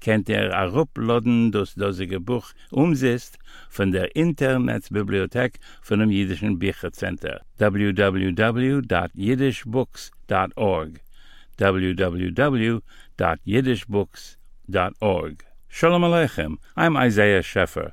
kennt ihr a ruploden das dosige Buch umzist von der Internetbibliothek von dem Jüdischen Büchercenter. www.yiddishbooks.org www.yiddishbooks.org Shalom Aleichem, I'm Isaiah Scheffer.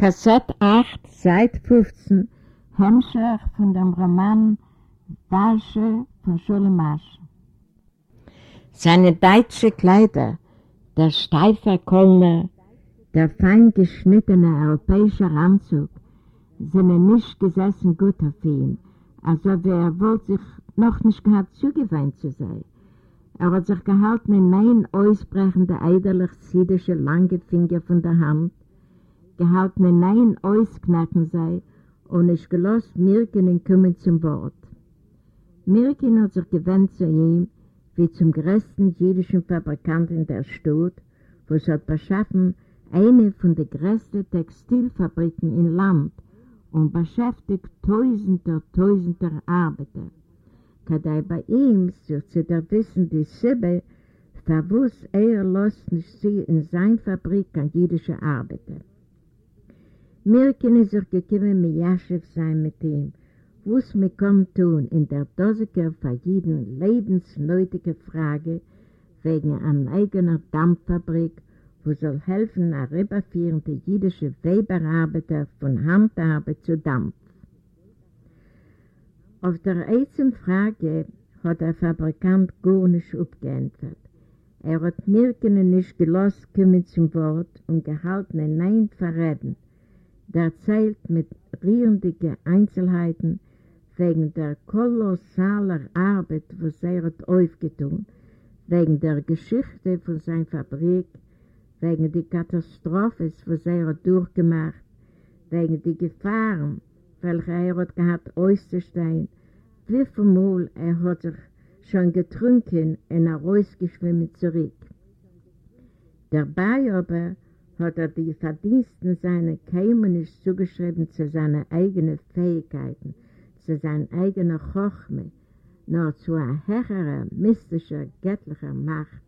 Kassett 8, Seit 15, Hemmscher von dem Roman Wasche von Schulemasch. Seine deutsche Kleider, der steife Kolmer, der fein geschnittene europäische Anzug, sind nicht gesessen gut auf ihn, also wer wollte sich noch nicht gehabt zugewöhnt zu sein. Er hat sich gehalten in mein ausbrechende, eiderlich siedische lange Finger von der Hand, gehalten in nein ausknacken sei und ich gelost Mirken in kommen zum Wort. Mirken hat sich gewendet zu ihm, wie zum größten jüdischen Fabrikanten der Stadt, wo es hat beschaffen, eine von den größten Textilfabriken im Land und beschäftigt tausender, tausender Arbeiter. Kadei bei ihm, so zu der Wissen die Sibbe, verwusst er lässt nicht sie in seiner Fabrik an jüdische Arbeiter. Mirken ist sich gekommen mit Jaschiv sein mit ihm, was mir kommt tun in der Dosiker für jeden lebensnötige Frage wegen einer eigenen Dampffabrik, wo soll helfen, eine rüberführende jüdische Weberarbeiter von Handarbeit zu Dampf. Auf der ersten Frage hat der Fabrikant gar nicht abgeantwortet. Er hat Mirken nicht gelassen kommen zum Wort und gehalten ein Nein verreden, der erzählt mit rührenden Einzelheiten wegen der kolossalen Arbeit, was er hat aufgetan, wegen der Geschichte von seiner Fabrik, wegen der Katastrophe, was er hat durchgemacht, wegen der Gefahren, welche er hat gehabt auszustehen, wie viel Mal er hat sich schon getrunken und er rausgeschwimmen zurück. Dabei aber hat er die Verdiensten seiner Käme nicht zugeschrieben zu seinen eigenen Fähigkeiten, zu seiner eigenen Chochme, nur zu einer höheren, mystischer, göttlicher Macht,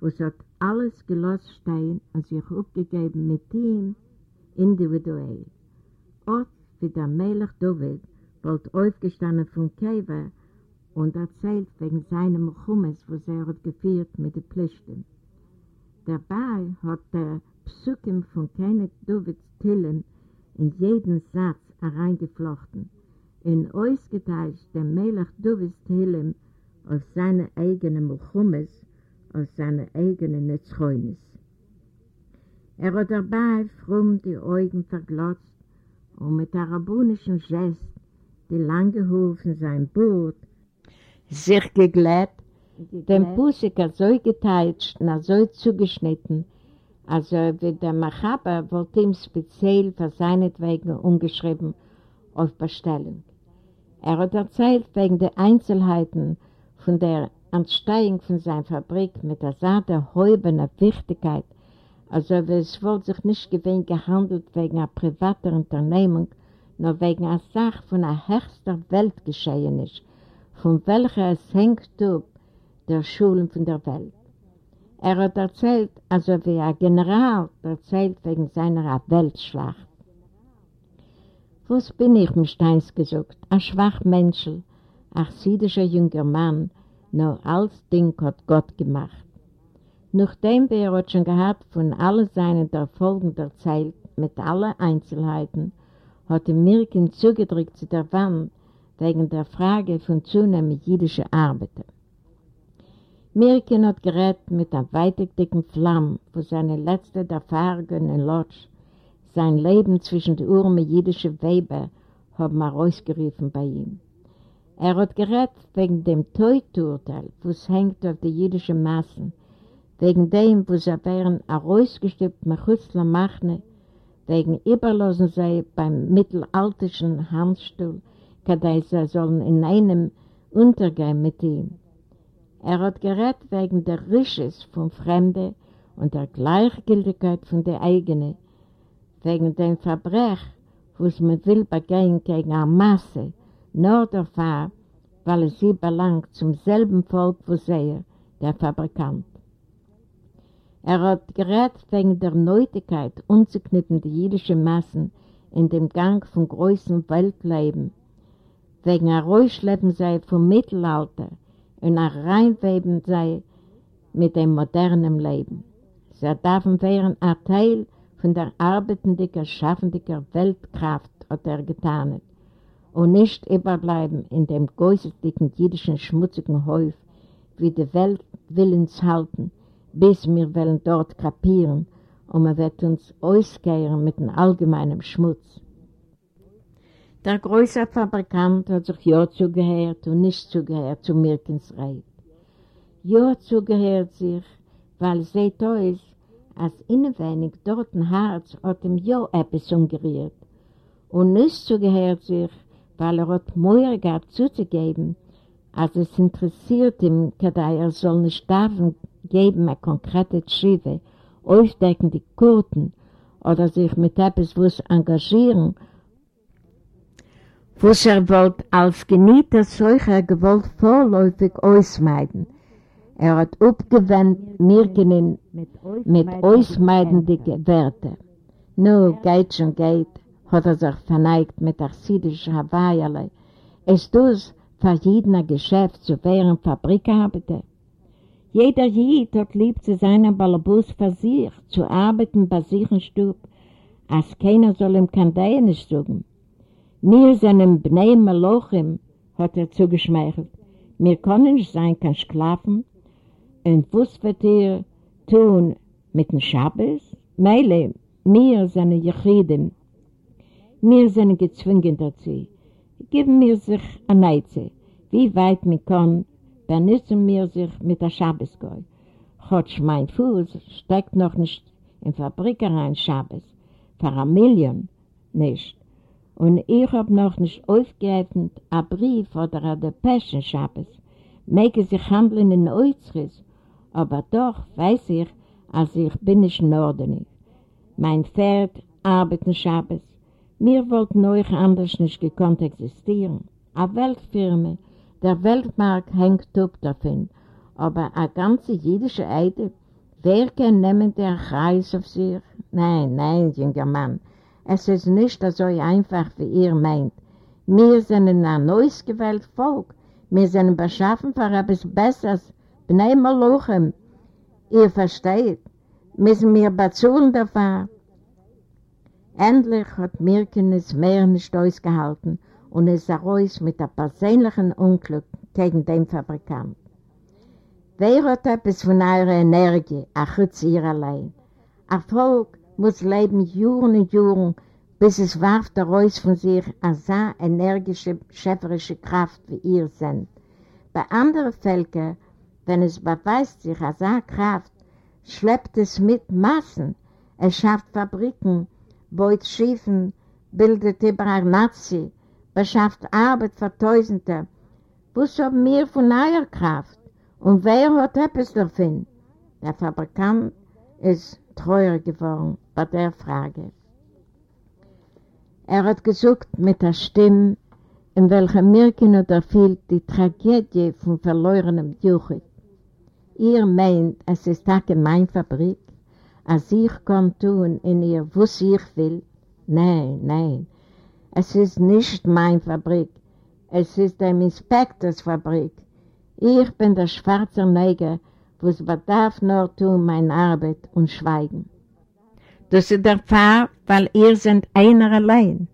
wo es hat alles gelost stehen und sich aufgegeben mit ihm individuell. Ort wie der Melech David wollte aufgestanden von Keva und erzählt wegen seinem Chummes, was er hat geführt mit den Pflichten. Dabei hat der Psukim von König Davids Tillen in jeden Satz hereingeflochten, in ausgeteilt der Melech Davids Tillen auf seine eigene Mulchummes, auf seine eigene Netzchäunis. Er hat dabei fromm die Augen verglotzt und mit arabunischen Gest die lange Huf in sein Boot sich geglätt, den Pusiker so geteilt und so zugeschnitten, also wie der Machaber wollte ihm speziell für seinetwegen umgeschrieben auf Bestellung. Er hat erzählt wegen der Einzelheiten von der Ansteigung von seiner Fabrik mit der Saat häubener Wichtigkeit, also wie es wohl sich nicht gewinn gehandelt wegen einer privaten Unternehmung, nur wegen einer Sache von einer höchster Welt geschehen ist, von welcher es hängt ab der Schulen von der Welt. Er hat erzählt, also wie ein General erzählt wegen seiner Weltschlacht. Was bin ich, Steins gesagt, ein schwach Menschel, ein chassidischer junger Mann, nur alles Ding hat Gott gemacht. Nachdem er hat schon gehabt von allen seinen Erfolgen erzählt, mit allen Einzelheiten, hat er Mirken zugedrückt zu der Wand, wegen der Frage von zunehmend jüdischen Arbeiter. Mirkin hat gerät mit einem weitig dicken Flamm für seine letzte Erfahrungen in Lodz. Sein Leben zwischen den Uhren jüdischen Weber haben wir rausgerufen bei ihm. Er hat gerät wegen dem Teuturteil, was hängt auf die jüdischen Massen, wegen dem, wo sie wären herausgestülpt mit Chutzler Machne, wegen Überlassen sei beim mittelalterlichen Handstuhl, kadei sie sollen in einem untergehen mit ihm. Er hat gerät wegen der Risches von Fremden und der Gleichgültigkeit von der eigenen, wegen dem Verbrech, was man will begehen gegen eine Masse, nur dafür, weil es sie belangt zum selben Volk wie sie, der Fabrikant. Er hat gerät wegen der Neutigkeit unzuknippen die jüdischen Massen in dem Gang von größten Weltleben, wegen ein Räuschleben sei vom Mittelalter, und ein Reinweben sei mit dem modernen Leben. Sie dürfen wären ein Teil von der arbeitenden, schaffenden Weltkraft, hat er getan, und nicht überbleiben in dem geäußerlichen jüdischen schmutzigen Häuf, wie die Welt will uns halten, bis wir wollen dort kapieren und man wird uns auskehren mit dem allgemeinen Schmutz. Der größere Fabrikant hat sich ja zugehört und nicht zugehört zu Mirkens Reit. Ja zugehört sich, weil seht euch, als innenwenig dort ein Herz hat ihm ja etwas umgerührt. Und nicht zugehört sich, weil er hat Mäuer gehabt zuzugeben, als es interessiert ihm, dass er soll nicht davon geben, eine konkrete Schriebe, aufdecken Kurten oder sich mit etwas was engagieren, was er wollte als Genieter solcher gewollt vorläufig ausmeiden. Er hat abgewendet Mirkenen mit ausmeidenden Werten. Nur geht schon geht, hat er sich verneigt mit chassidischen Hawaii. Es tut für jeden Geschäft zu wären Fabrikarbeiter. Jeder Jid hat lieb zu seinem Balabus für sich, zu arbeiten bei sich im Stub, als keiner soll ihm kein Dänisch sagen. Sind im Bnei Melochim, hat er zugeschmeichelt. Wir können nicht sein, kein Sklaven. Und was wird ihr tun mit dem Schabbos? Meile, wir sind Jechidim. Wir sind gezwungen dazu. Geben mir sich eine Neize. Wie weit wir können, benutzen wir sich mit der Schabbosgäu. Chotsch mein Fuß steckt noch nicht in Fabrik rein Schabbos. Für ein Million nicht. Und ich hab noch nicht aufgeöffnet ein Brief oder ein Depeschen Schabbos. Möge sich handeln in Äußeres, aber doch weiß ich, als ich bin nicht in Ordnung. Mein Pferd arbeitet Schabbos. Mir wollten euch anders nicht gekonnt existieren. Eine Weltfirma, der Weltmarkt hängt up davon, aber eine ganze jüdische Eide, wer kann nehmen der Kreis auf sich? Nein, nein, junger Mann, es ist nicht so einfach, wie ihr meint. Wir sind ein neues gewähltes Volk. Wir sind beschaffen für etwas Besseres. Bnei Malochem. Ihr versteht. Müssen wir bezahlen dafür. Endlich hat Mirken es mehr nicht ausgehalten und ist heraus mit einem persönlichen Unglück gegen den Fabrikant. Wer hat etwas von eurer Energie, ach, ihr allein? Erfolg muss leben Juren und Juren, bis es warf daraus von sich eine so energische, schäferische Kraft, wie ihr seid. Bei anderen Völkern, wenn es beweist sich eine so Kraft, schleppt es mit Massen. Es schafft Fabriken, baut Schiefen, bildet über Nazi, beschafft Arbeit für Tausende. Was haben wir von eurer Kraft? Und wer hat etwas davon? Der Fabrikant ist treuer geworden bei der Frage. Er hat gesucht mit der Stimme, in welcher Mirkin hat erfüllt die Tragödie von verlorenem Juchit. Ihr meint, es ist auch meine Fabrik, als ich kann tun in ihr, was ich will. Nein, nein, es ist nicht meine Fabrik, es ist dem Inspektors Fabrik. Ich bin der schwarze Neger, was bedarf nur tun meine Arbeit und schweigen. Das ist der Fall, weil ihr seid einer allein.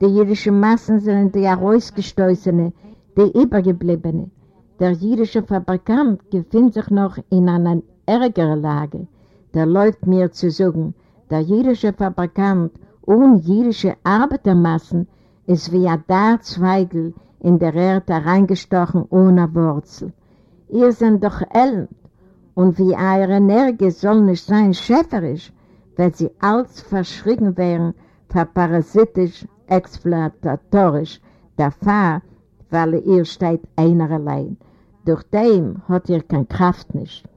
Die jüdischen Massen sind die herausgestoßene, die übergebliebene. Der jüdische Fabrikant befindet sich noch in einer ärgeren Lage. Da läuft mir zu sagen, der jüdische Fabrikant ohne jüdische Arbeitermassen ist wie ein Darzweigel in der Erde reingestochen ohne Wurzel. Ihr seid doch Ellen, und wie eure Energie soll nicht sein schäferisch, wenn sie als verschrien wären, verparasitisch, exploitatorisch, der Fahr, weil ihr steht einer allein. Durch dem hat ihr keine Kraft nicht.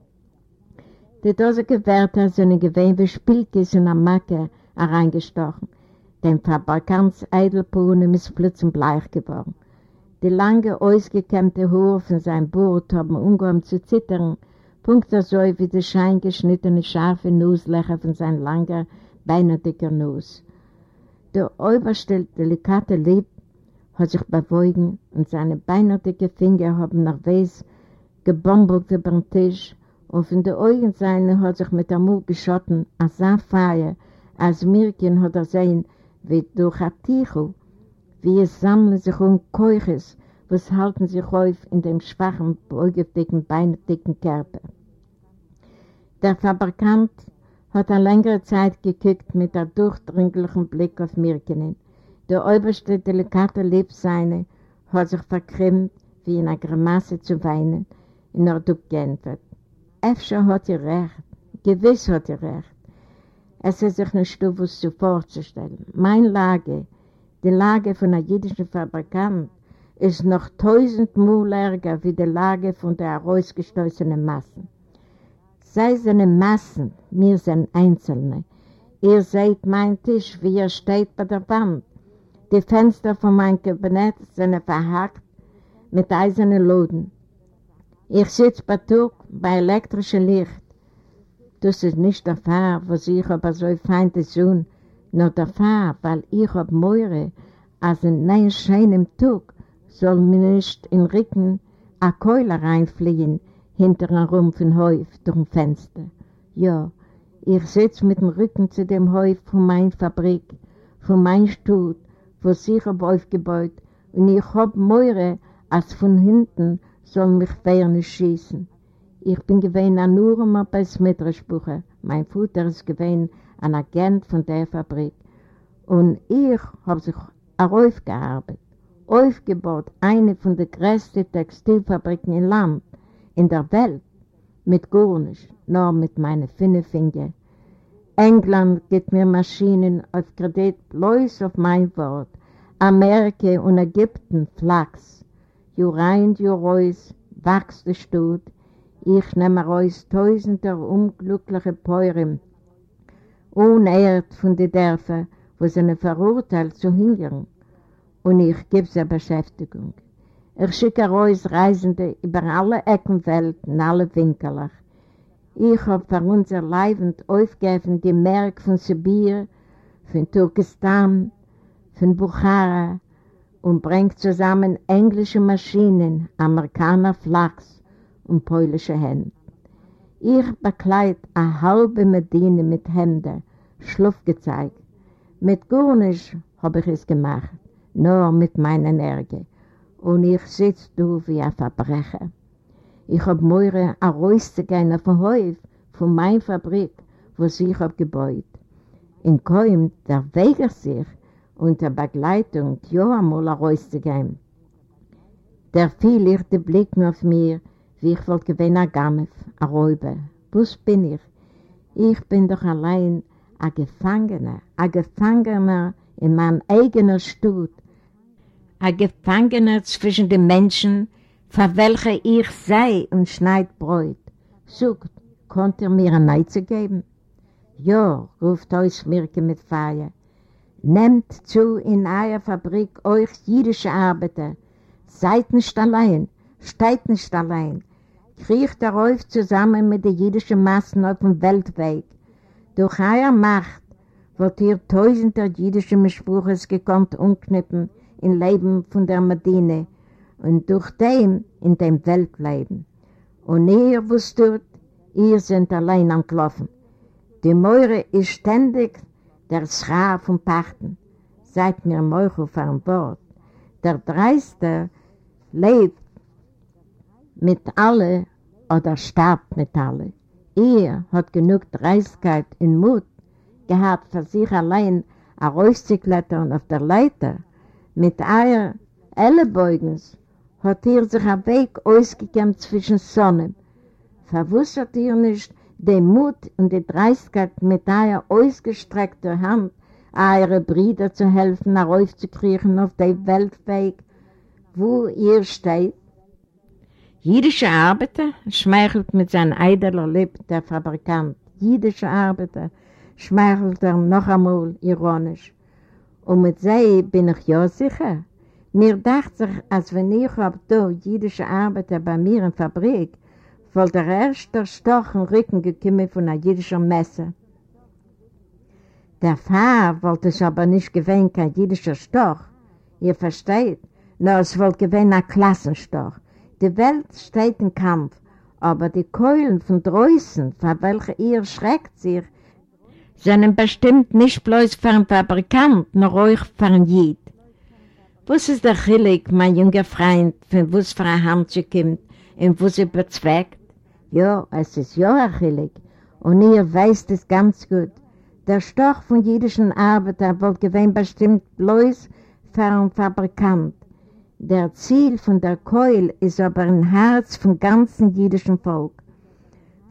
Die dosige Wärter sind gewähnt wie Spielkis in der Macke hereingestochen. Dem Fabrikants Eidelpuhnen ist plötzlich bleich geworden. Die lange, ausgekämmte Haare von seinem Bord haben umgehoben zu zittern, punkt so wie die scheingeschnittene, scharfe Nusslöcher von seinem langen, beinendicker Nuss. Der oberste, delikate Lieb hat sich bewogen und seine beinerdicke Finger haben nach Weiß gebombelt über den Tisch und von den Augen seiner hat sich mit der Mut geschotten, als sah Feier, als Mirken hat er sehen, wie durch ein Tichel, wie es sammeln sich um Keuches, was halten sich auf in dem schwachen, beugedicken, beindicken Körper. Der Fabrikant hat eine längere Zeit geguckt mit einem durchdringlichen Blick auf Mirkenen. Der oberste delikate Liebseine hat sich verkrimmt, wie in einer Grimasse zu weinen, in der Duck geantwortet. Efter hat ihr recht, gewiss hat ihr recht. Es ist sich nicht was zu vorzustellen. Meine Lage, die Lage von einem jüdischen Fabrikant, ist noch tausendmal ärger wie die Lage von der herausgestoßenen Massen. Sei seine Massen, mir sind Einzelne. Ihr seht mein Tisch, wie er steht bei der Wand. Die Fenster von meinem Kabinett sind verhakt mit eisernen Loden. Ich sitze bei Tag bei elektrischem Licht. Das ist nicht der Fall, was ich aber so fein zu tun, nur der Fall, weil ich habe Meure, als in einem schönen Tag soll mir nicht in Rücken eine Keule reinfliegen, hinter einem Rumpf Häuf durch ein Fenster. Ja, ich sitze mit dem Rücken zu dem Häuf von meiner Fabrik, von meinem Stuhl, wo ich habe aufgebaut, und ich habe Meure, als von hinten soll mich nicht schießen. Ich bin gewesen an Nurma bei Smitraspuche. Mein Vater ist gewesen ein Agent von der Fabrik. Und ich habe sich aufgearbeitet, aufgebaut, eine von den größten Textilfabriken im Land, in der Welt, mit gar nicht, nur mit meinen fünf Fingern. England gibt mir Maschinen auf Kredit, bloß auf mein Wort. Amerika und Ägypten Flachs. Jo rein, jo raus, wächst der Stutt. Ich nehme raus tausender unglückliche Päuren, unehrt von den Dörfern, wo sie eine verurteilt zu hingern. Und ich gebe sie Beschäftigung. Ich schicke raus Reisende über alle Ecken Welt in alle Winkel. Ich habe für unser Leibend aufgegeben die Merk von Sibir, von Turkestan, von Bukhara und bringt zusammen englische Maschinen, Amerikaner Flachs und polische Hände. Ich bekleid eine halbe Medine mit Hemden, Schluff gezeigt. Mit Gurnisch habe ich es gemacht, nur mit meiner Energie. Und ich sitze du wie ein Verbrecher. Ich habe mir ein rauszugehen auf den Häuf von meiner Fabrik, wo ich habe gebaut. In Koim, der weigert sich, unter Begleitung ja einmal rauszugehen. Der fiel ich den Blick auf mir, wie ich wollte gewinnen, ein Gamef, ein Räuber. Was bin ich? Ich bin doch allein ein Gefangener, ein Gefangener in meinem eigenen Stutt, ein Gefangener zwischen den Menschen, für welche ich sei und schneid Bräut. Sucht, konnte er mir ein Neize geben? Ja, ruft euch Mirke mit Feier. Nehmt zu in eurer Fabrik euch jüdische Arbeiter. Seid nicht allein, steigt nicht allein. Kriecht darauf zusammen mit den jüdischen Massen auf dem Weltweg. Durch eure Macht wird ihr tausender jüdische Mischbuches gekonnt umknüppen im Leben von der Medine und durch dem in dem Weltleben. Und ihr wusstet, ihr seid allein am. Die Meure ist ständig der Schra von Pachten. seid mir Meuchel für ein Wort. Der Dreister lebt mit alle oder starb mit alle. Er hat genug Dreistigkeit und Mut gehabt, für sich allein rauszuklettern auf der Leiter. Mit eier Ellenbeugens hat er sich ein Weg ausgekämmt zwischen Sonnen. Verwussert ihr nicht den Mut und die Dreistigkeit mit einer ausgestreckten Hand, eure Brüder zu helfen, heraufzukriechen auf den Weltweg, wo ihr steht? Jüdische Arbeiter schmeichelt mit seinem eideler Lipp der Fabrikant. Jüdische Arbeiter schmeichelt er noch einmal ironisch. Und mit sie bin ich ja sicher. Mir dachte sich, als wenn ich hab da jüdische Arbeiter bei mir in der Fabrik, voll der erste Stoch im Rücken gekommen von einer jüdischen Messe. Der Pfarrer wollte es aber nicht gewähnen, kein jüdischer Stoch. Ihr versteht, nur es wollte gewähnen ein Klassenstoch. Die Welt steht im Kampf, aber die Keulen von draußen, vor welche ihr schreckt sich, sind bestimmt nicht bloß für einen Fabrikant, nur euch für einen Jid. Was ist der Chilik, mein junger Freund, von was für eine Hand kommt und was sie bezweckt? Ja, es ist ja ein Chilik und ihr weißt es ganz gut. Der Stoch von jüdischen Arbeiter wird gewähnt bestimmt bloß für einen Fabrikant. Der Ziel von der Keul ist aber ein Herz vom ganzen jüdischen Volk.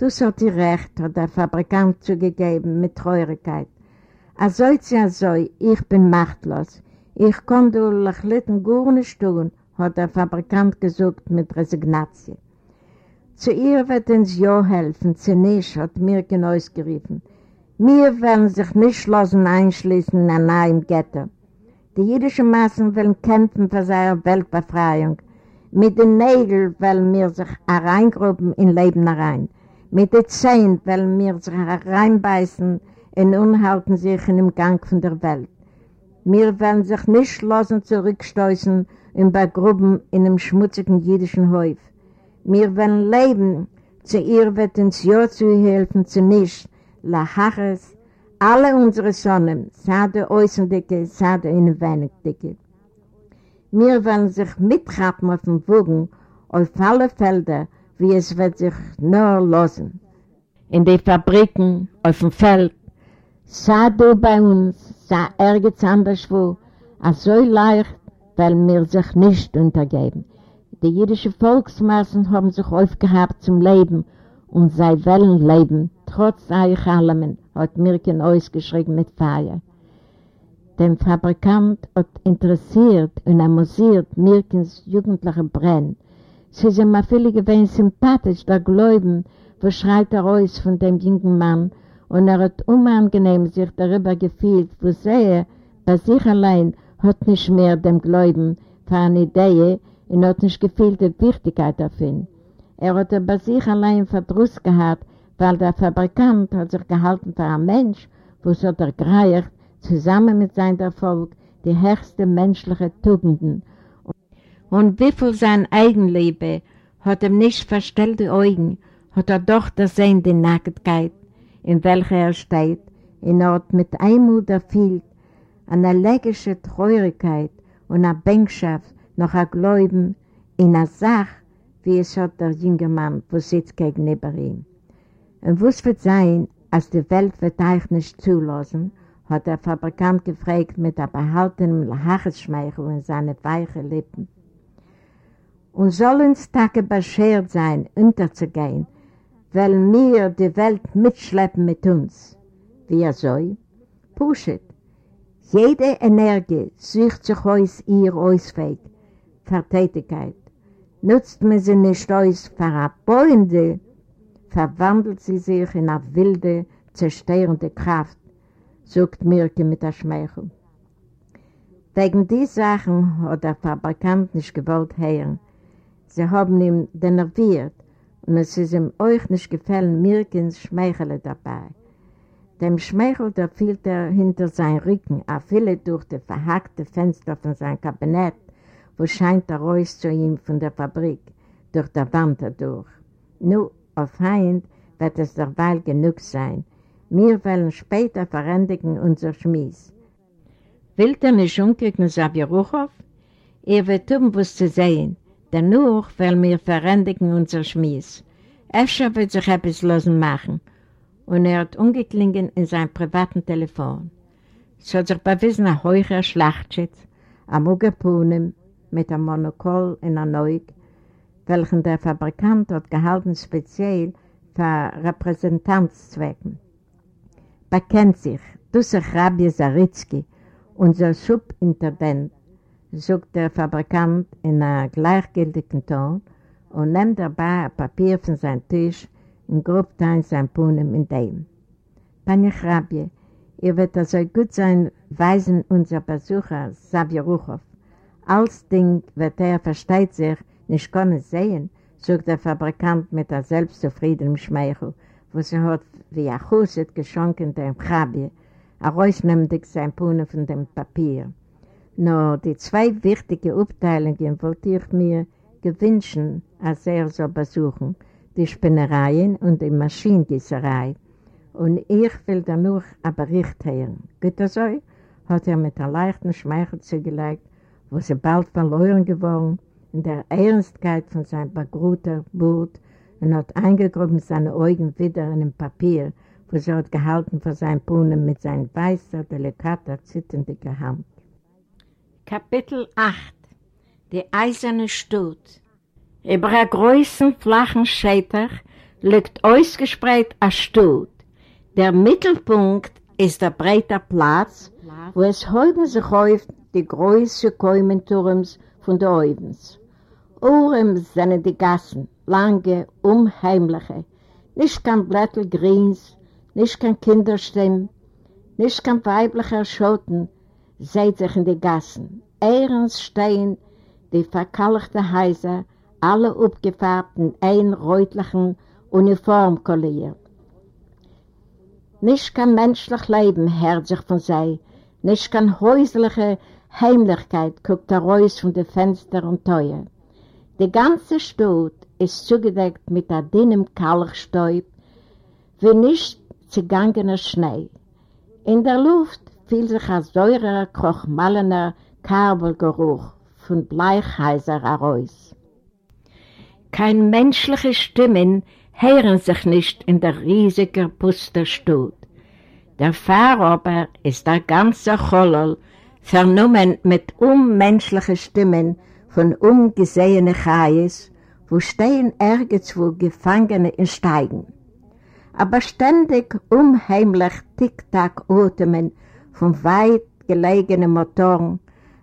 Du hast dir recht, hat der Fabrikant zugegeben mit Treurigkeit. Also ist ja so, ich bin machtlos. Ich kann du lachlitten gar nicht tun, hat der Fabrikant gesagt mit Resignation. Zu ihr wird uns ja helfen, zu nicht, hat Mirken ausgerufen. Wir werden sich nicht lassen einschließen in einem Ghetto. Die jüdischen Massen wollen kämpfen für seine Weltbefreiung. Mit den Nägeln wollen wir sich hereingruppen in Leben herein. Mit den Zähnen wollen wir sich hereinbeißen und unhalten sich in dem Gang von der Welt. Wir wollen sich nicht lassen zurückstoßen und begrüben in einem schmutzigen jüdischen Häuf. Wir wollen leben, zu ihr wird uns ja zu helfen, zu nicht, la Haches, alle unsere Sonnen, sade äußerdicke, sade innenwenigdicke. Wir wollen sich mittrappen auf dem Wogen, auf alle Felder, wie es wird sich nur losen. In den Fabriken, auf dem Feld, sah du bei uns, sah ergens anderswo, als so leicht, weil wir sich nicht untergeben. Die jüdischen Volksmassen haben sich aufgehabt zum Leben und sei wollen leben, trotz euch allem, hat Mirken ausgeschrieben mit Feier. Der Fabrikant hat interessiert und amüsiert Mirkens jugendliche Brenn. Sie sind mir viele gewesen sympathisch, der Gläuben, wo schreit er aus von dem jungen Mann und er hat unangenehm sich darüber gefühlt, wo sehe, bei sich allein hat nicht mehr dem Gläuben für eine Idee und hat nicht gefühlt die Wichtigkeit davon. Er hat bei sich allein Verdruss gehabt, weil der Fabrikant hat sich gehalten für einen Mensch, wo es hat ergreift, zusammen mit seinem Erfolg, die höchsten menschlichen Tugenden. Und wie viel sein Eigenliebe hat ihm nicht verstellte Augen, hat er doch das Sehen die Nacktheit, in welcher er steht, in Ort mit Einmut erfüllt, eine elegische Treurigkeit und eine Bänkschaft noch ein Gläuben in einer Sache, wie es hat der junge Mann, wo sitzt gegenüber ihm. Und was wird sein, als die Welt wird euch nicht zulassen, hat der Fabrikant gefragt mit einem behaltenen Lachesschmeichel in seine weichen Lippen. Und soll uns Tage beschert sein, unterzugehen, weil wir die Welt mitschleppen mit uns. Wie er soll? Pushet. Jede Energie sucht sich aus ihr Ausweg, Vertätigkeit. Nutzt man sie nicht aus verabäuende, verwandelt sie sich in eine wilde, zerstörende Kraft, sagt Mirke mit der Schmeichel. Wegen dieser Sachen hat der Fabrikant nicht gewollt hören. Sie haben ihn denerviert und es ist ihm euch nicht gefallen, Mirkens Schmeichele dabei. Dem Schmeichel, da fiel er hinter sein Rücken, a viele durch die verhackte Fenster von seinem Kabinett, wo scheint er raus zu ihm von der Fabrik, durch der Wand dadurch. Nur auf Feind wird es derweil genug sein. Wir wollen später verändigen unser Schmies. Will er nicht umkriegen, Sabia Ruchow? Er wird tun, was zu sehen. Danach wollen wir verändigen unser Schmies. Efter wird sich etwas losen machen. Und er hat umgeklingen in sein privaten Telefon. Es hat sich bewiesen ein heucher Schlachtschitz, ein Mugepunem mit einem Monokol in der Neug, welchen der Fabrikant hat gehalten speziell für Repräsentanzzwecken. Bekennt sich, Dussach Rabbi Zaritzky, unser Subintendent, sagt der Fabrikant in einem gleichgültigen Ton und nimmt dabei ein Papier von seinem Tisch und grubt ein sein Punem in dem. Panie Rabbi, ihr wird also gut sein, weisen unser Besucher, Savia Ruchow. Als Ding wird er, versteht sich, nicht können sehen, sagt der Fabrikant mit einem selbstzufriedenen Schmeichel, wo sie hat wie ein Chusset geschonken dem Rabbi, er rausnimmt sein Punem von dem Papier. Nur die zwei wichtigen Abteilungen wollte ich mir gewünschen, als er so besuchen, die Spinnereien und die Maschinengießerei. Und ich will dann noch einen Bericht hören. Das so? Hat er mit einem leichten Schmeichel zugelegt, wo sie bald verloren geworden, in der Ernstkeit von seinem begrüßten Wort und hat eingegruben seine Augen wieder in ein Papier, wo sie hat gehalten vor seinem Brunnen mit seiner weißen, delikater, zitterndiger Hand. Kapitel 8 Die eiserne Stut Über einem großen, flachen Schäfer liegt ausgespreit ein Stut. Der Mittelpunkt ist der breite Platz, wo es häufen sich auf die großen Käumenturms von der Oivens. Ohren sind die Gassen, lange, unheimliche, nicht kein Blättelgrins, nicht kein Kinderstimm, nicht kein weiblicher Schotten, seht sich in die Gassen. Ehrens stehen die verkalkten Häuser, alle aufgefärbten, einräutlichen Uniformkollier. Nicht kein menschlich Leben hört sich von sei, nicht kein häusliche Heimlichkeit guckt heraus von den Fenstern und Teuer. Die ganze Stadt ist zugedeckt mit einem dünnen Kalkstäub, wie nicht zugangener Schnee. In der Luft fiel sich ein säurer, krochmallener Kabelgeruch von Bleichhäuser heraus. Kein menschliche Stimmen hören sich nicht in der riesigen Pusterstut. Der Fahrer ist der ganze Cholol, vernommen mit unmenschlichen Stimmen von ungesehenen Chais, wo stehen irgendwo Gefangene in Steigen. Aber ständig unheimlich Tick-Tack-Atemen von weit gelegenen Motoren,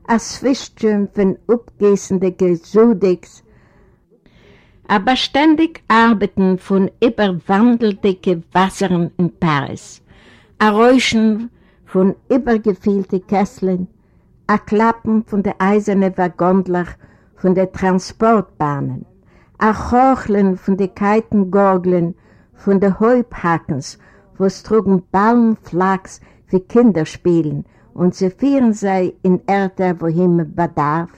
als Fischchen von abgießenden Gesudigs, aber ständig arbeiten von überwandelten Wassern in Paris, a Räuschen von übergefüllten Kesseln, a Klappen von der eisernen Waggondlach von der Transportbahnen, a Chocheln von den kalten Gorgeln von den Häubhackens, wo es trugen Baumflachs für Kinderspielen und sie führen sei in Erde, wohin man bedarf.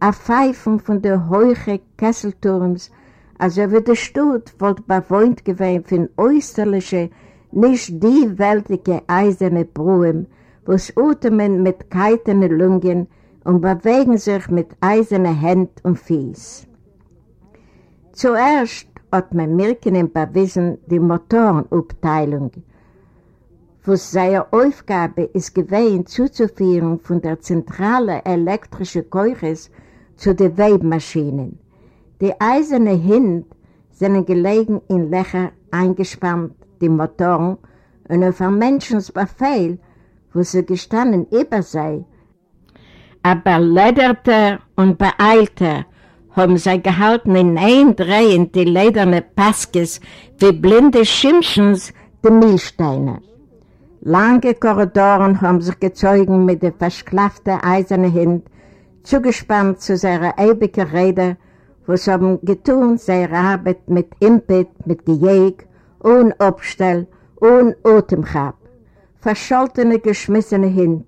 A Pfeifen von der heuche Kesselturms, also wie der Stutt wollte bewohnt gewesen von äußerliche, nicht die weltige eiserne Brühen, wo es Utemen mit keitenen Lungen und bewegen sich mit eisernen Händen und Fies. Zuerst hat man Mirken bewiesen die Motorenabteilung, wo seine Aufgabe ist gewesen, zuzuführen von der zentralen elektrischen Keuches zu den Webmaschinen. Die eiserne Hände sind gelegen in Löcher eingespannt, die Motoren, und auf ein Menschensbefehl, wo sie gestanden über sei. Aber lederter und beeilter haben sie gehalten in ein Drehen die lederne Paskes wie blinde Schimpschens die Milchsteine. Lange Korridoren haben sich gezeugen mit der verschklafften eisernen Hand, zugespannt zu seiner ewigen Rede, wo sie haben getun, seine Arbeit mit Impet, mit Gejäg, ohne Obstell, ohne Atemchab. Verscholtene, geschmissene Hände.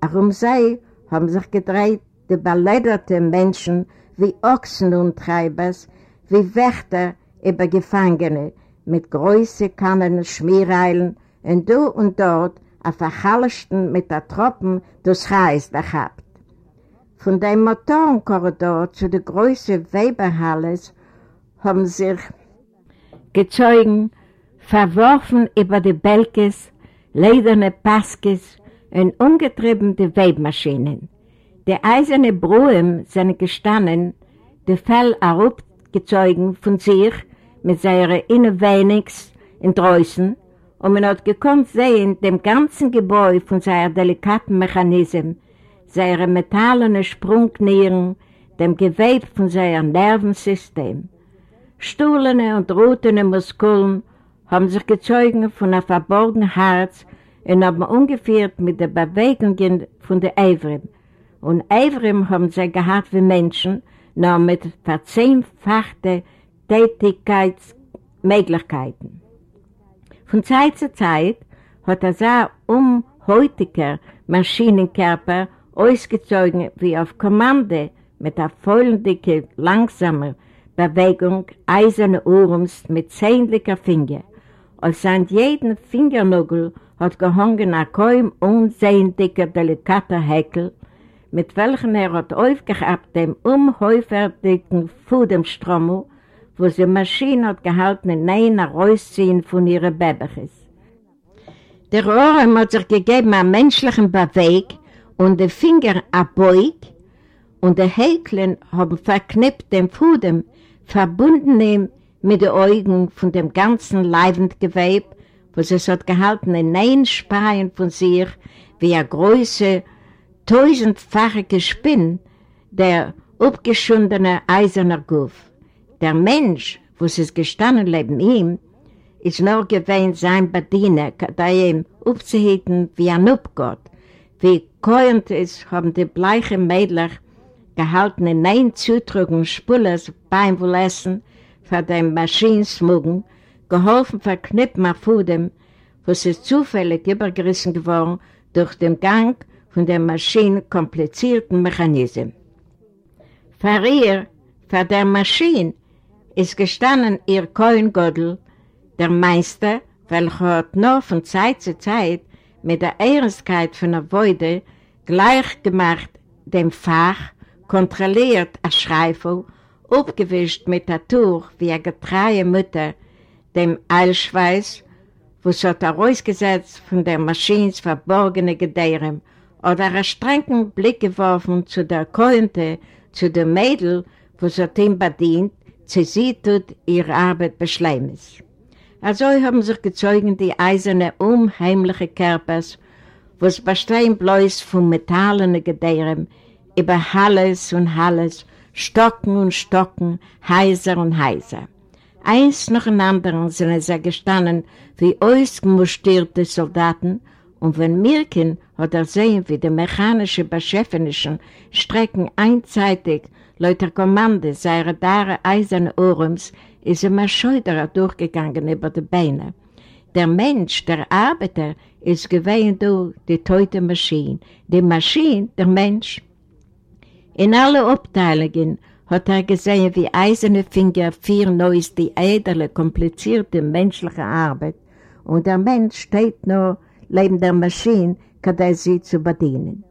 Auch um sie haben sich gedreht die beleidigten Menschen wie Ochsen und Treibers, wie Wächter über Gefangene, mit großen Kannen Schmiereilen, und du und dort a verhallischten mit der Tropen des Reis gehabt. Von dem Motorenkorridor zu der größeren Weberhalles haben sich gezeugen, verworfen über die Belkes, lederne Paskes und ungetriebene Webmaschinen. Die eiserne Brühen sind gestanden, die Fell herabgezogen von sich mit seiner Innenwenigs in Dreußen und man hat gekonnt sehen, dem ganzen Gebäude von seiner delikaten Mechanismus, seiner metallenen Sprungnieren, dem Gewebe von seinem Nervensystem. Stuhlene und rotene Muskeln haben sich gezeugen von einem verborgenen Herz und haben ungefähr mit den Bewegungen von den Eivrim. Und Eivrim haben sie gehabt wie Menschen, nur mit verzehnfachten Tätigkeitsmöglichkeiten. Von Zeit zu Zeit hat er so umheutiger Maschinenkörper ausgezogen wie auf Kommande mit der vollendicken, langsamer Bewegung eiserne Ohrens mit zähnlicher Finger. Als an jeden Fingernugel hat gehangen ein kaum unsehendicker, delikater Häkel, mit welchem er hat aufgehabt dem umhäufertigen Fudemstrommel, wo sie Maschine hat gehalten, in einer rausziehen von ihren Bäbechis. Der Ohren hat sich gegeben einen menschlichen Beweg und der Finger abbeug und der Häkeln haben verknippt den Fudem, verbunden mit den Augen von dem ganzen Leibendgewebe, sie es hat gehalten, in ein Speien von sich, wie eine große, tausendfache Spinn, der abgeschundene eiserner Guff. Der Mensch, wo es gestanden neben ihm, ist nur gewähnt sein Bediener, da ihm aufzuhüten wie ein Upgott. Wie kohend ist, haben die bleichen Mädler gehalten in ein Zutrugung Spullers beim Wohlessen für den Maschinensmugen, geholfen verknippt man vor dem, wo ist zufällig übergerissen geworden durch den Gang von der Maschine komplizierten Mechanismen. Für ihr, für der Maschine, ist gestanden ihr Kohengodel, der Meister, welcher hat nur von Zeit zu Zeit mit der Ehrenskeit von der Wäude gleichgemacht dem Fach, kontrolliert ein Schreifel, abgewischt mit der Tuch wie eine getreue Mutter, dem Eilschweiß, wo es hat herausgesetzt von der Maschines verborgene Gedehren oder einen strengen Blick geworfen zu der Kointe, zu dem Mädel, wo es hat ihm bedient, sie sieht tut ihre Arbeit beschleunigt. Also haben sich gezeugen die eiserne, unheimliche Körpers, was bestehen bloß von metallenen Gedehren, über Halles und Halles, Stocken und Stocken, heiser und heiser. Eins nach dem anderen sind sie gestanden wie ausgemustierte Soldaten und wenn Mirkin hat er sehen, wie die mechanischen Beschäftigten strecken einseitig Leute Kommande seiner dare eiserne Ohrens ist immer scheuderer durchgegangen über die Beine. Der Mensch, der Arbeiter, ist gewähnt durch die teute Maschine. Die Maschine, der Mensch. In alle Abteilungen hat er gesehen, wie eiserne Finger vier Neues die edle, komplizierte menschliche Arbeit und der Mensch steht nur neben der Maschine, kann er sie zu bedienen.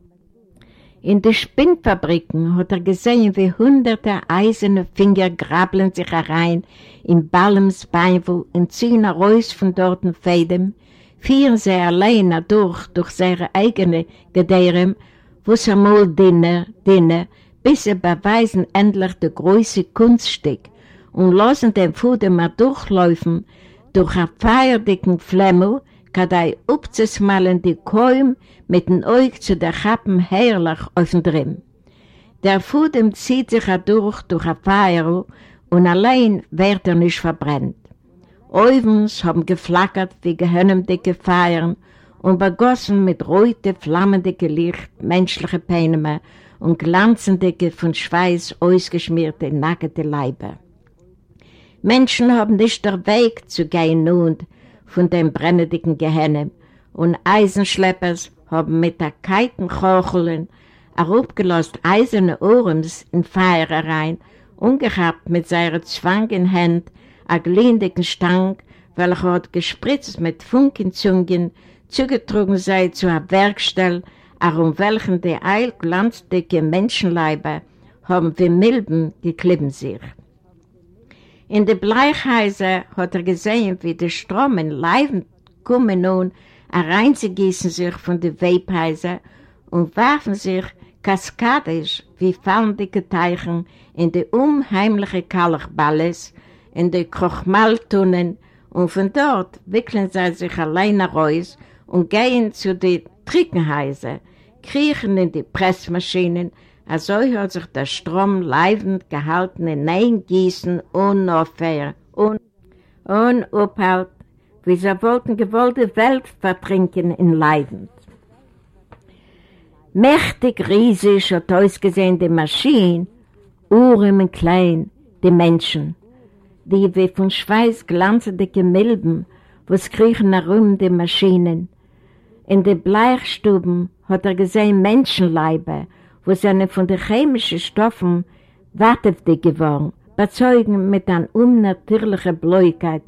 In den Spinnfabriken hat er gesehen, wie hunderte eiserne Finger grabbeln sich herein in Ballems Beinwohl und ziehen raus von dort Fäden, führen sie alleine durch, durch seine eigene Gedehren, wo sie mal dienen, dienen, bis sie beweisen endlich das große Kunststück und lassen den Fuder mal durchlaufen durch einen feierdicken Flemmel, kadai upzesmalen die Koim mit den Augen zu der Kappen herrlich auf Drin. Der Fudem zieht sich durch durch ein Feuer und allein wird er nicht verbrennt. Ovens haben geflackert wie gehönnendicke Feiern und begossen mit rote, flammendicke Licht menschliche Peine und glanzendicke, von Schweiß ausgeschmierte, nackte Leiber. Menschen haben nicht der Weg zu gehen nun von dem brennendicken Gehenne und Eisenschleppers haben mit der kalten Kocheln herabgelost eiserne Ohrens in Feier rein, ungehabt mit seiner zwangen Hand, a glindigen Stank, welcher hat gespritzt mit Funkenzungen zugetrogen sei zu einer Werkstelle, um welchen die eilglanzdicke Menschenleiber haben wie Milben geklebt sich. In den Bleichhäusern hat er gesehen, wie die Stromen leibend kommen nun, hereinzugießen sich von den Webhäusern und werfen sich kaskadisch wie fallendige Teichen in die unheimliche Kalkballes, in die Krochmaltunnen und von dort wickeln sie sich alleine raus und gehen zu den Trickenhäusern, kriechen in die Pressmaschinen, also hat sich der Strom leibend gehalten in ein Gießen unaufhör und unaufhalt, wie sie wollten gewollte Welt vertrinken in Leibend. Mächtig riesig hat ausgesehen die Maschine, Uhren und klein, die Menschen, die wie von Schweiß glanzende Milben, was kriechen herum die Maschinen. In den Bleichstuben hat er gesehen Menschenleibe, wo seine von den chemischen Stoffen warteftig geworden, bezeugen mit einer unnatürlichen Bläugkeit,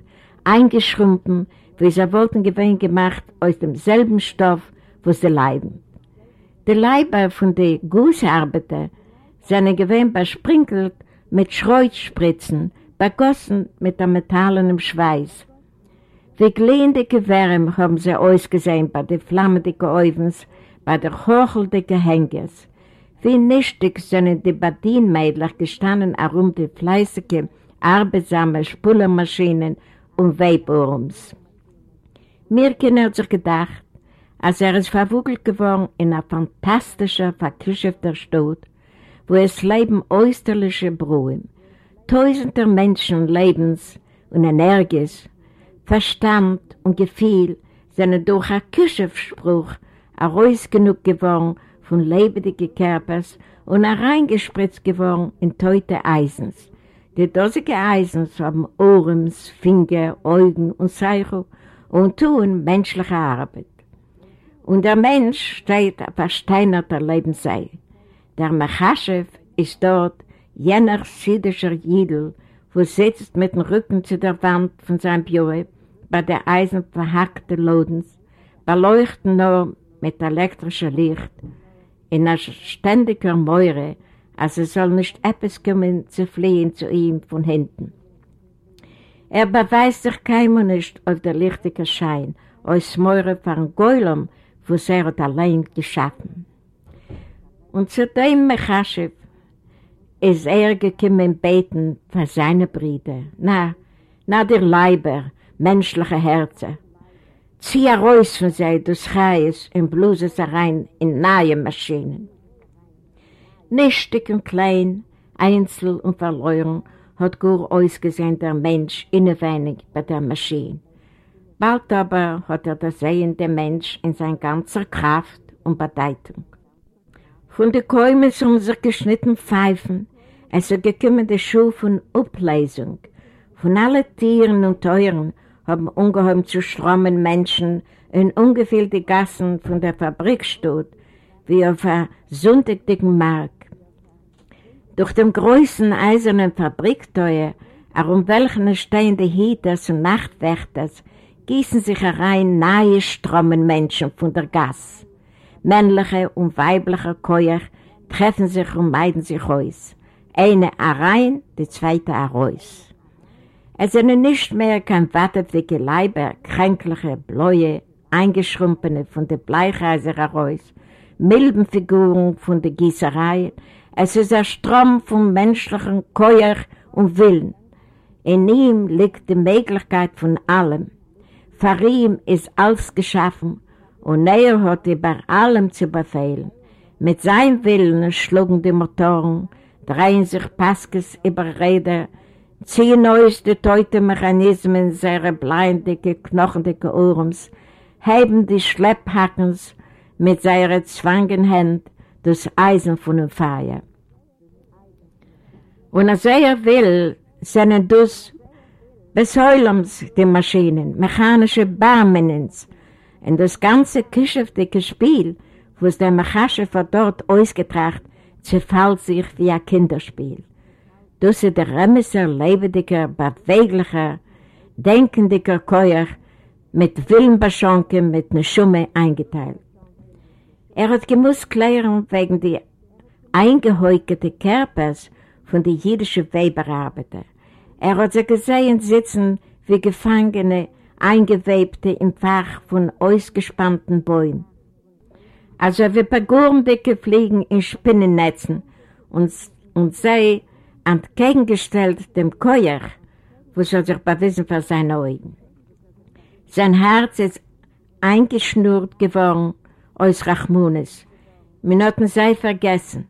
eingeschrumpen, wie sie wollten gewinn gemacht aus demselben Stoff, wo sie leiden. Die Leiber von den Gussarbeiter sind gewinn besprinkelt mit Schreuzspritzen, begossen mit einem metallenen Schweiß. Wie glühende Gewärme haben sie ausgesehen bei den flammenden Ovens, bei den hochelnden Hängers. Wie nichtig sind die Badinmädler gestanden herum die fleißigen, arbeitsamen Spullermaschinen und Weiburms. Mirkin hat sich gedacht, als er ist verwugelt geworden in einer fantastischen, verküschefter Stadt, wo es leben österliche Brühen, tausender Menschen Lebens und Energies, Verstand und Gefühl sind durch einen Küschefspruch heraus genug geworden von lebendigen Körpers und hereingespritzt geworden in teute Eisens. Die dosige Eisens haben Ohrens, Finger, Augen und Zeichen und tun menschliche Arbeit. Und der Mensch steht auf versteinerter Lebenszeit. Der Machaschew ist dort jener siedischer Jidl, wo sitzt mit dem Rücken zu der Wand von seinem Büro bei der eisenverhackten Lodens, beleuchten nur mit elektrischem Licht, in einer ständigen Meure, als es soll nicht etwas kommen zu fliehen zu ihm von hinten. Er beweist sich keinem nicht auf der lichtigen Schein, als Meure von Geulam, was er hat allein geschaffen. Und zu dem Mechaschiv ist er gekommen beten für seine Brüder, na, na der Leiber, menschliche Herzen. Zieh raus von sie das Chais in Bluses rein in neue Maschinen. Nichtig und klein, einzel und verloren, hat gut ausgesehen der Mensch innewenig bei der Maschine. Bald aber hat er das sehende Mensch in seiner ganzen Kraft und Bedeutung. Von den Käumen haben sich geschnitten Pfeifen, es ist gekommen der Schuh von Upleisung. Von allen Tieren und Teuren haben ungeheuer zu strömen Menschen in ungefähr die Gassen von der Fabrikstadt, wie auf einer sonntägigen Markt. Durch den größten eisernen Fabrikteuer, um welchen stehen die Hieters und Nachtwächters, gießen sich herein nahe Strömen Menschen von der Gasse. Männliche und weibliche Keuer treffen sich und meiden sich aus. Eine herein, die zweite heraus. Es sind nicht mehr kein watterflicke Leiber, kränkliche, bläue, eingeschrumpene von der Bleichhäuser heraus, Milbenfiguren von der Gießerei. Es ist ein Strom von menschlichen Keuer und Willen. In ihm liegt die Möglichkeit von allem. Für ihm ist alles geschaffen und er hat über allem zu befehlen. Mit seinem Willen schlugen die Motoren, drehen sich Paskes über Räder, ziehen aus die teute Mechanismen seiner blindige, knochendicke Ohrens, heben die Schlepphackens mit seiner Zwangenhand das Eisen von dem Feuer. Und als er will, sind das Besäulams die Maschinen, mechanische Barmenens. Und das ganze geschäftige Spiel, was der Mechasche von dort ausgetragen, zerfällt sich wie ein Kinderspiel. Das ist der Remisser, lebendiger, beweglicher, denkendiger Keuer, mit Willenbeschonken, mit einer Schumme eingeteilt. Er hat gemusst klären wegen der eingehäuketen Körpers von den jüdischen Weberarbeiter. Er hat sie gesehen sitzen wie Gefangene, eingewebte im Fach von ausgespannten Bäumen. Also wie Pagurendicke fliegen in Spinnennetzen und, und sei entgegengestellt dem Keuer, wo soll sich bewiesen für seine Augen. Sein Herz ist eingeschnurrt geworden aus Rachmunes. Wir hatten sie vergessen.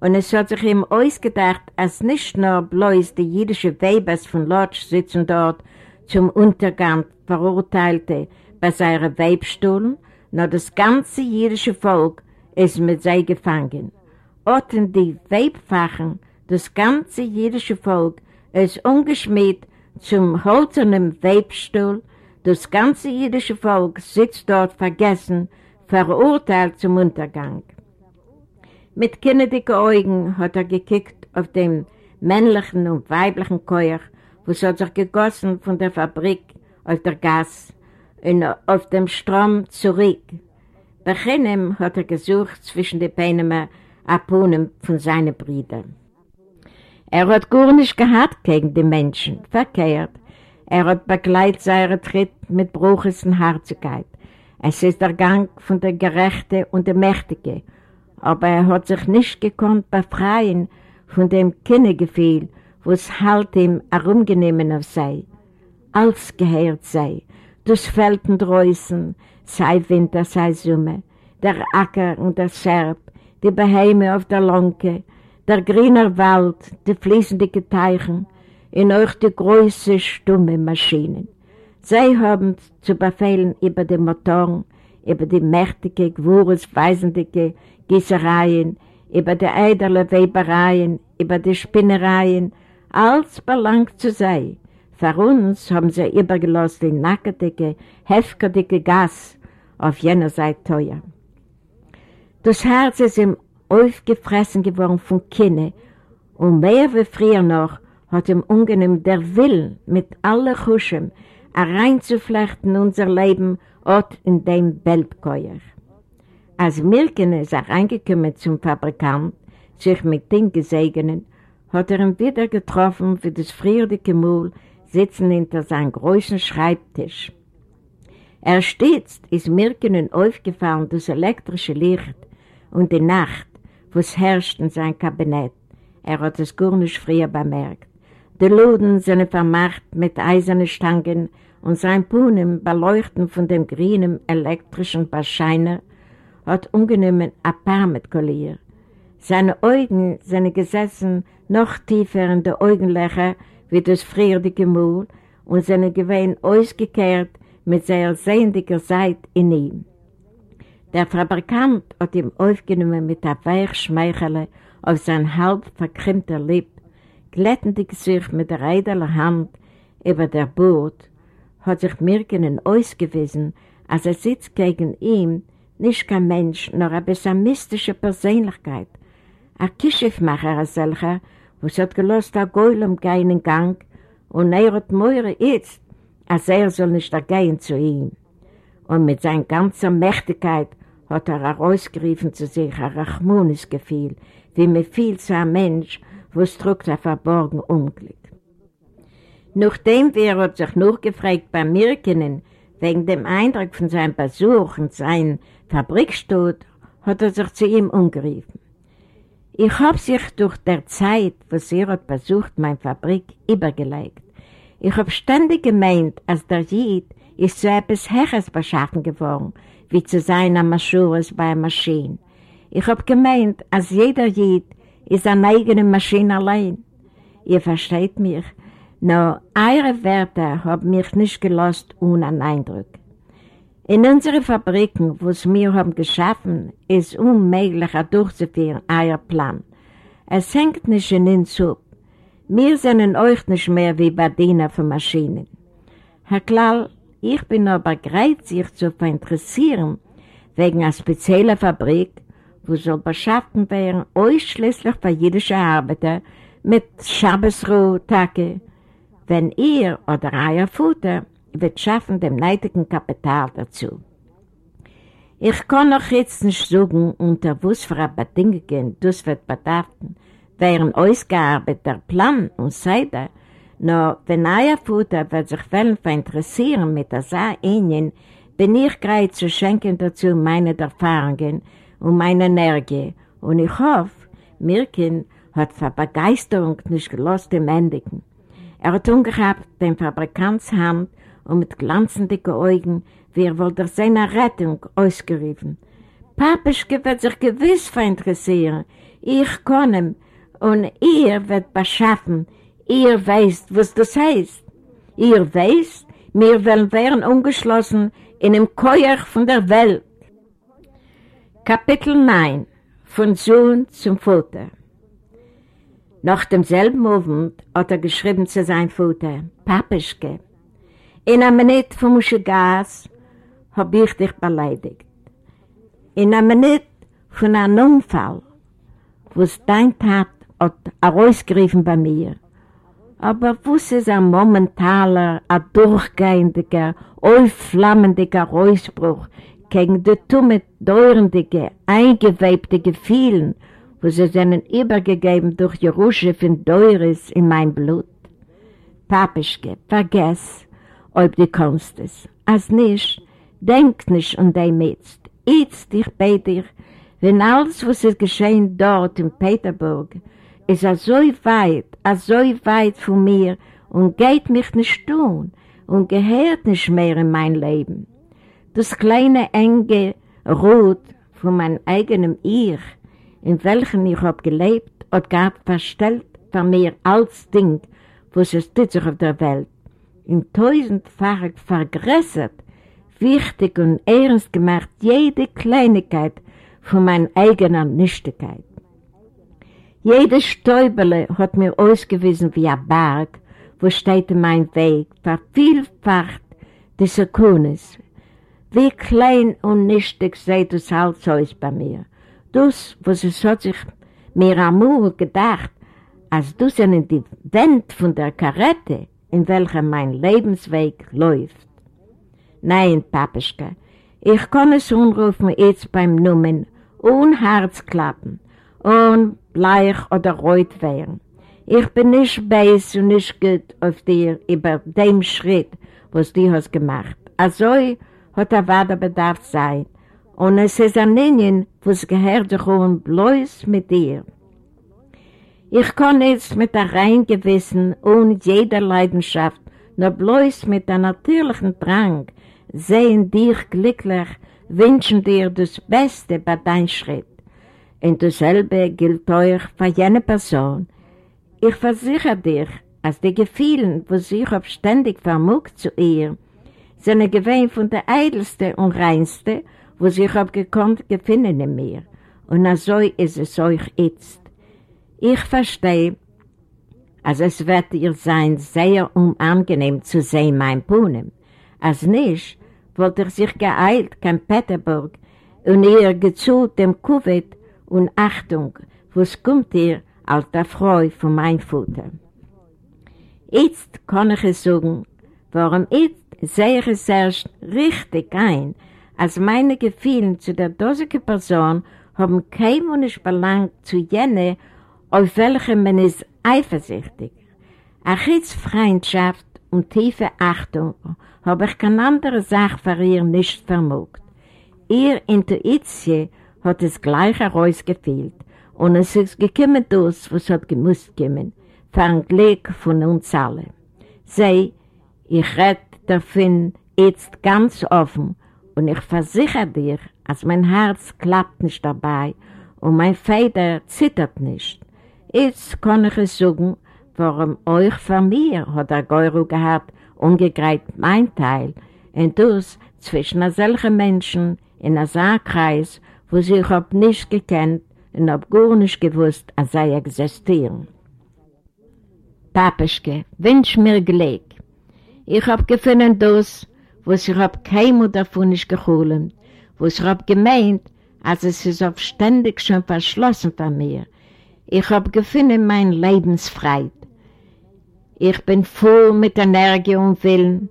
Und es hat sich ihm ausgedacht, als nicht nur bloß die jüdischen Webers von Lodz sitzen dort zum Untergang Verurteilte bei seinen Webstuhlen, nur das ganze jüdische Volk ist mit sie gefangen. Otten die Webfachen, das ganze jüdische Volk ist ungeschmiert zum holzernen Webstuhl, das ganze jüdische Volk sitzt dort vergessen, verurteilt zum Untergang. Mit kinderdicken Augen hat er gekickt auf den männlichen und weiblichen Keuer, was hat sich gegossen von der Fabrik auf der Gas und auf dem Strom zurück. Bei hat er gesucht zwischen den Beinen Aponen von seinen Brüdern. Er hat gar nicht gehabt gegen die Menschen, verkehrt. Er hat begleitet seinen Tritt mit bruchenden Herzigkeit. Es ist der Gang von der Gerechte und der Mächtige, aber er hat sich nicht gekonnt befreien von dem Kindergefühl, was halt ihm herumgenommen sei. Alles gehört sei, das Feld und Reusen, sei Winter, sei Summe, der Acker und der Serb, die Beheime auf der Lonke, der grüne Wald, die fließenden Teichen, in euch die große, stumme Maschinen. Sie haben zu befehlen über die Motoren, über die mächtige, gewurzweisende Gießereien, über die eiderle Webereien, über die Spinnereien, alles belangt zu sein. Für uns haben sie übergelost die nackige, heftige Gas auf jener Seite teuer. Das Herz ist ihm aufgefressen geworden von Kinne und mehr wie früher noch hat ihm ungenehm der Will mit aller Huschen reinzuflechten unser Leben ort in dem Weltkäuer. Als Milken ist er reingekommen zum Fabrikant, sich mit dem gesegnen, hat er ihn wieder getroffen für das friedliche Mühl, sitzen hinter seinem großen Schreibtisch. Er stets ist Mirkenen aufgefallen das elektrische Licht und die Nacht, was herrscht in sein Kabinett. Er hat es gar nicht früher bemerkt. Die Luden sind vermacht mit eisernen Stangen und sein Puhnen beleuchten von dem grünen elektrischen Bescheiner hat ungenommen ein Paar mit Collier. Seine Augen sind gesessen noch tiefer in die Augenlöcher wie das frierige Maul und seine gewähnt ausgekehrt mit seiner sehendiger Seite in ihm. Der Fabrikant hat ihm aufgenommen mit der Weichschmeichele auf sein halb verkrimmter Lipp, glättende Gesicht mit der eiderlen Hand über der Boot, hat sich Mirkenen ausgewiesen, als er sitzt gegen ihn nicht kein Mensch, nur eine pessimistische Persönlichkeit. Ein Kischifmacher als solcher, was hat gelost der Golem gehen in Gang und er hat Meure jetzt, als er soll nicht gehen zu ihm. Und mit seiner ganzen Mächtigkeit hat er herausgerufen zu sich ein Rachmunis gefühl, wie mir viel zu einem Mensch, was drückt ein verborgen Unglück. Nachdem wir hat sich nur gefragt bei Mirkenen, wegen dem Eindruck von seinem Besuch und seinem Fabrikstod, hat er sich zu ihm umgerufen. Ich habe sich durch der Zeit, wo sie hat besucht, meine Fabrik, übergelegt. Ich habe ständig gemeint, als der Jid ist zu etwas Herres beschaffen geworden, wie zu sein am Maschures bei einer Maschine. Ich habe gemeint, als jeder Jid ist eine eigene Maschine allein. Ihr versteht mich, nur eure Werte haben mich nicht gelost ohne einen Eindruck. In unseren Fabriken, wo es wir haben geschaffen, ist unmöglich durchzuführen, euer Plan. Es hängt nicht in uns ab. Wir sind euch nicht mehr wie Badiner für Maschinen. Herr Klall, ich bin aber bereit, sich zu interessieren, wegen einer speziellen Fabrik, wo soll beschaffen werden, ausschließlich für jüdische Arbeiter mit Schabbesruhe-Tage, wenn ihr oder euer Futter wird schaffen dem neidigen Kapital dazu. Ich kann noch jetzt nicht sagen, unter was für Bedingungen das wird bedarfen, während ausgearbeiteter Plan und Seite, nur wenn euer Futter wird sich wollen interessieren mit der Sache bin ich bereit zu schenken dazu meine Erfahrungen und meine Energie und ich hoffe, Mirkin hat für Begeisterung nicht gelost im Endigen. Er hat umgehabt den Fabrikantshand und mit glanzenden Augen, wie er wohl durch seine Rettung ausgerufen. Papischke wird sich gewiss verinteressieren. Ich kann ihm und ihr wird beschaffen. Ihr weißt, was das heißt. Ihr weißt, wir werden umgeschlossen in dem Keuer von der Welt. Kapitel 9 Von Sohn zum Vater Nach demselben Abend hat er geschrieben zu seinem Vater, Papischke, in einer Minute vom Gas hab ich dich beleidigt. In einer Minute von einem Unfall, wo es dein Tat hat herausgerufen bei mir. Aber was ist ein momentaler, ein durchgehendiger, aufflammendiger Ausbruch gegen die tumme, deurendige, eingewebte Gefühlen, wo sie seinen übergegeben durch Rusche von Deures in mein Blut? Papischke, vergess, ob du kannst es. Als nicht, denk nicht an dein jetzt. Jetzt dich bei dir, wenn alles, was ist geschehen dort in Peterburg, ist so weit, so weit von mir und geht mich nicht tun und gehört nicht mehr in mein Leben. Das kleine, enge Rot von meinem eigenen Ich, in welchem ich hab gelebt, hat gab verstellt von mir als Ding, was es tut sich auf der Welt, in tausendfach vergrößert, wichtig und ernst gemacht, jede Kleinigkeit von meiner eigenen Nichtigkeit. Jedes Stäubele hat mir ausgewiesen wie ein Berg, wo steht in mein Weg, vervielfacht des Sekunes. Wie klein und nichtig sei das Salzhaus bei mir. Das, was es hat sich mir amul gedacht, als du sind die Wand von der Karette, in welcher mein Lebensweg läuft. Nein, Papischka, ich kann es umrufen jetzt beim Numen, ohne Herzklappen, und bleich oder rot werden. Ich bin nicht beiß und nicht gut auf dir über dem Schritt, was du hast gemacht. Also hat der Vater bedarf sein. Und es ist ein Linien, was gehört sich um bloß mit dir. Ich kann jetzt mit der rein Gewissen und jeder Leidenschaft, nur bloß mit der natürlichen Drang, sehen dich glücklich, wünschen dir das Beste bei deinem Schritt. Und dasselbe gilt euch für jene Person. Ich versichere dich, als die Gefühlen, wo sich hab ständig vermuckt zu ihr, sind gewähnt von der edelste und reinste, wo sich hab gekonnt gefunden in mir. Und so ist es euch jetzt. Ich verstehe, als es wird ihr sein sehr unangenehm zu sehen, mein Puhnen. Als nicht, wollte er sich geeilt, kein Peterburg, und ihr gezult dem Kuvit und Achtung, was kommt ihr, alter Freu von mein Futter. Jetzt kann ich es sagen, warum ich sehe ich es erst richtig ein, als meine Gefühle zu der dosige Person haben kein nicht belangt zu jene, auf welchem man ist eifersüchtig. Eine Freundschaft und tiefe Achtung habe ich keine andere Sache für ihr nicht vermogt. Ihr Intuition hat es gleich herausgefehlt und es ist gekommen das, was hat gemusst kommen, für ein Glück von uns alle. Sei, ich red davon jetzt ganz offen. Und ich versichere dir, als mein Herz klappt nicht dabei. Und mein Feder zittert nicht. Jetzt kann ich es sagen, warum euch von mir hat der Geuro gehabt, umgegreift mein Teil, und das zwischen solchen Menschen in einem Saarkreis, wo sie ich hab nicht gekannt und hab gar nicht gewusst, als sie existieren. Papischke, wünsch mir Glück. Ich hab gefunden das, was ich hab keinem davon nicht geholt, wo ich hab gemeint, als es ist auf ständig schon verschlossen von mir. Ich hab gefunden mein Lebensfreit. Ich bin voll mit Energie und Willen.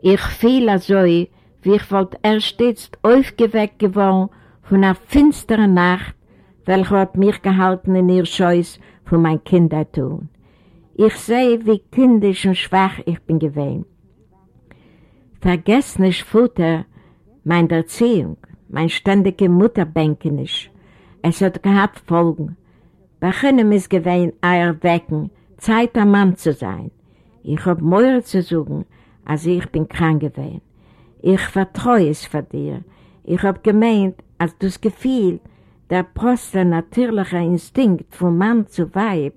Ich fühle so, wie ich wollte erst jetzt aufgeweckt geworden von einer finsteren Nacht, welche hat mich gehalten in ihr Scheuß von mein Kindertun. Ich sehe, wie kindisch und schwach ich bin gewesen. Vergesst nicht Futter, meine Erziehung, mein ständige Mutterbänke nicht. Es hat gehabt Folgen. Keinem ist gewesen, erwecken, Zeit ein Mann zu sein. Ich hab Meure zu suchen, als ich bin krank gewesen. Ich vertraue es für dir. Ich hab gemeint, als das Gefühl, der proste natürliche Instinkt von Mann zu Weib,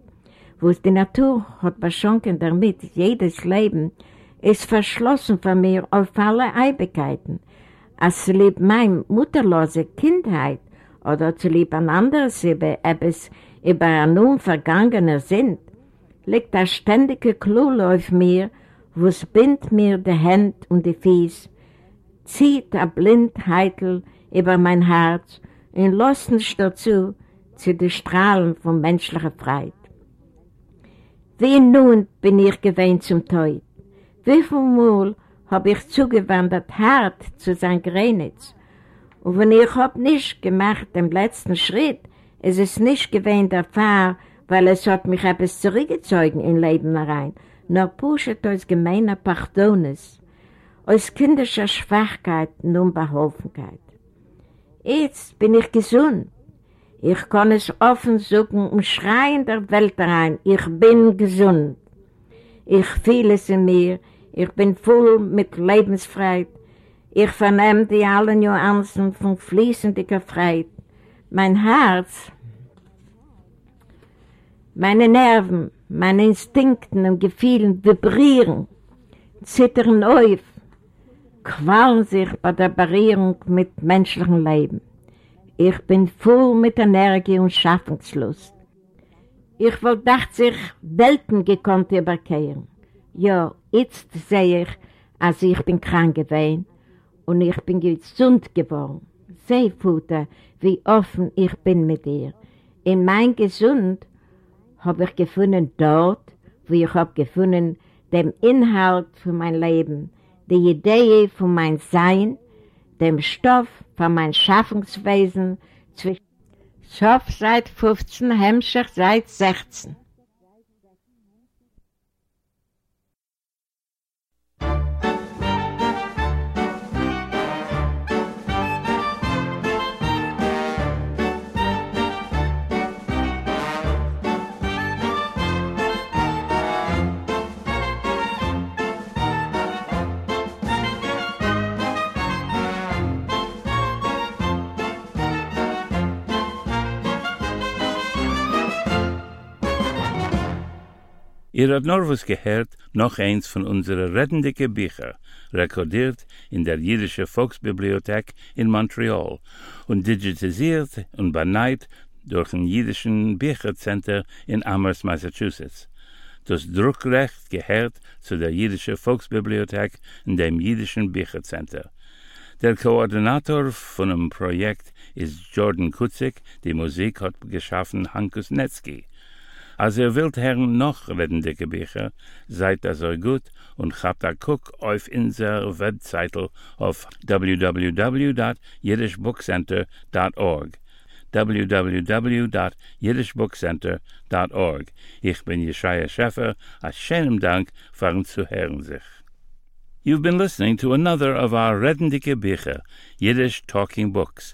wo es die Natur hat beschonken damit, jedes Leben, ist verschlossen von mir auf alle Eibigkeiten. Als lieb mein mutterlose Kindheit oder zu lieb ein anderes über etwas über ein nun vergangener sind, liegt ein ständiger Klul auf mir, wo es bindt mir die Hände und die Fies, zieht ein Blindheitel über mein Herz und lässt nicht dazu zu den Strahlen von menschlicher Freiheit. Wie nun bin ich gewähnt zum Teut? Wie viel Mal habe ich zugewandert hart zu sein Grenitz? Und wenn ich hab nicht gemacht den letzten Schritt, ist es nicht gewähnt der Fahr, weil es hat mich etwas zurückgezogen in Leben herein, nur pushet aus gemeiner Pardones, aus kindischer Schwachkeit und Unbeholfenkeit. Jetzt bin ich gesund. Ich kann es offen suchen und schreien der Welt rein, ich bin gesund. Ich fühle es in mir, ich bin voll mit Lebensfreiheit. Ich vernehme die allen Nuancen von fließender Freiheit. Mein Herz, meine Nerven, meine Instinkten und Gefühlen vibrieren, zittern auf, qualen sich bei der Barrierung mit menschlichem Leben. Ich bin voll mit Energie und Schaffungslust. Ich wollte dacht sich Welten gekonnt überkehren. Ja, jetzt sehe ich, als ich bin krank gewesen und ich bin gesund geworden. Seh, Futter, wie offen ich bin mit dir. In mein Gesund habe ich gefunden dort, wo ich habe gefunden, dem Inhalt für mein Leben, die Idee von mein Sein, dem Stoff von mein Schaffungswesen zwischen Schof seit 15, Hemmscher seit 16. Ihr habt noch was gehört, noch eins von unseren rettenden Büchern, rekordiert in der Jüdische Volksbibliothek in Montreal und digitalisiert und beneit durch ein Jüdischen Büchercenter in Amherst, Massachusetts. Das Druckrecht gehört zu der Jüdische Volksbibliothek in dem Jüdischen Büchercenter. Der Koordinator von dem Projekt ist Jordan Kutzik, die Musik hat geschaffen Hankus Netzki. Als ihr wilt hern noch redende Gebücher, seid das so gut und habt a guck auf inser Webseite auf www.jiddishbookcenter.org www.jiddishbookcenter.org Ich bin Jeschaya Scheffer, a schönem Dank fahren zu hören sich. You've been listening to another of our Redendike Bücher, Yiddish Talking Books,